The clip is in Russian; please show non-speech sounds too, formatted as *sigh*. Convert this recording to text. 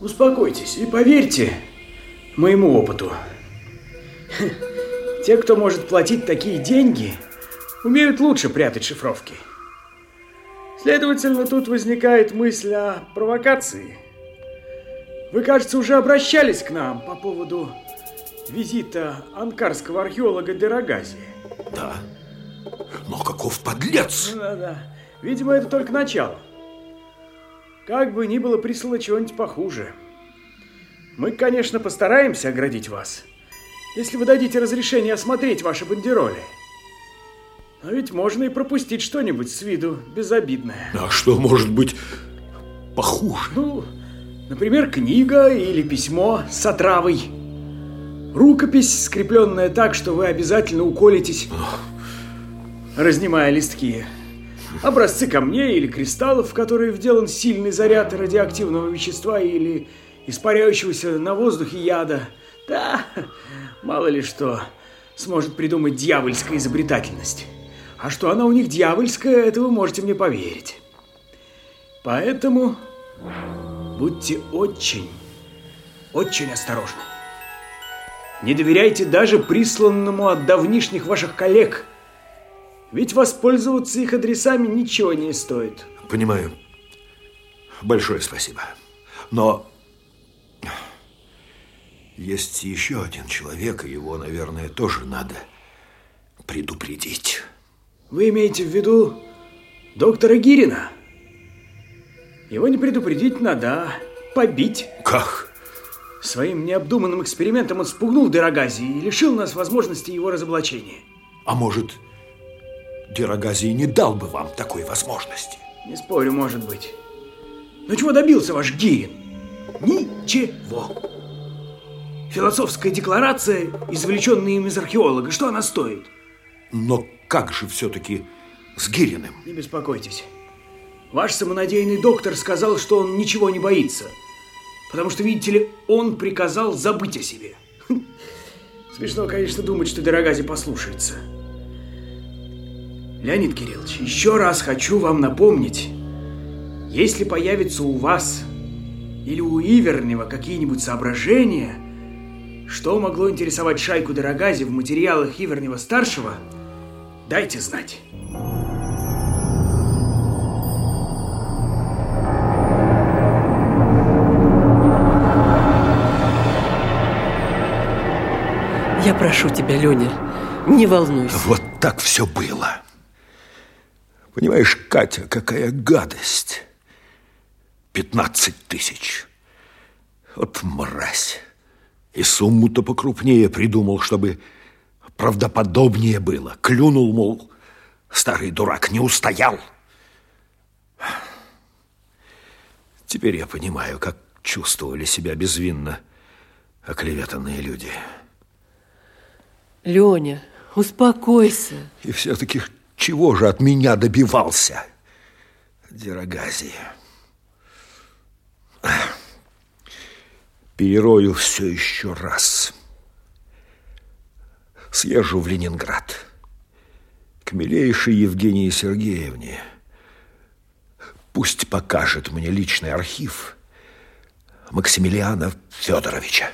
Успокойтесь и поверьте моему опыту. Те, кто может платить такие деньги, умеют лучше прятать шифровки. Следовательно, тут возникает мысль о провокации. Вы, кажется, уже обращались к нам по поводу визита анкарского археолога Дерогази. Да. Но каков подлец! Да-да. Видимо, это только начало. Как бы ни было прислано чего-нибудь похуже. Мы, конечно, постараемся оградить вас, если вы дадите разрешение осмотреть ваши бандероли. Но ведь можно и пропустить что-нибудь с виду безобидное. А что может быть похуже? Ну, например, книга или письмо с отравой. Рукопись, скрепленная так, что вы обязательно уколитесь, разнимая листки. Образцы камней или кристаллов, в которые вделан сильный заряд радиоактивного вещества или испаряющегося на воздухе яда. Да, мало ли что сможет придумать дьявольская изобретательность. А что она у них дьявольская, это вы можете мне поверить. Поэтому будьте очень, очень осторожны. Не доверяйте даже присланному от давнишних ваших коллег. Ведь воспользоваться их адресами ничего не стоит. Понимаю. Большое спасибо. Но есть еще один человек, и его, наверное, тоже надо предупредить. Вы имеете в виду доктора Гирина? Его не предупредить надо, а побить. Как? Своим необдуманным экспериментом он спугнул Дерогази и лишил нас возможности его разоблачения. А может, Дерогази не дал бы вам такой возможности? Не спорю, может быть. Но чего добился ваш Гирин? Ничего. Философская декларация, извлеченная им из археолога, что она стоит? Но как же все-таки с Гириным? Не беспокойтесь. Ваш самонадеянный доктор сказал, что он ничего не боится. Потому что, видите ли, он приказал забыть о себе. *laughs* Смешно, конечно, думать, что Дорогази послушается. Леонид Кириллович, еще раз хочу вам напомнить, если появится у вас или у Ивернева какие-нибудь соображения, что могло интересовать шайку Дорогази в материалах Ивернева-старшего, дайте знать. Я прошу тебя, Леня, не волнуйся. Вот так все было. Понимаешь, Катя, какая гадость. 15 тысяч. Вот мразь. И сумму-то покрупнее придумал, чтобы правдоподобнее было. Клюнул, мол, старый дурак не устоял. Теперь я понимаю, как чувствовали себя безвинно оклеветанные люди. Леня, успокойся. И все-таки чего же от меня добивался? Дерогазия. Перерою все еще раз. Съезжу в Ленинград. К милейшей Евгении Сергеевне. Пусть покажет мне личный архив Максимилиана Федоровича.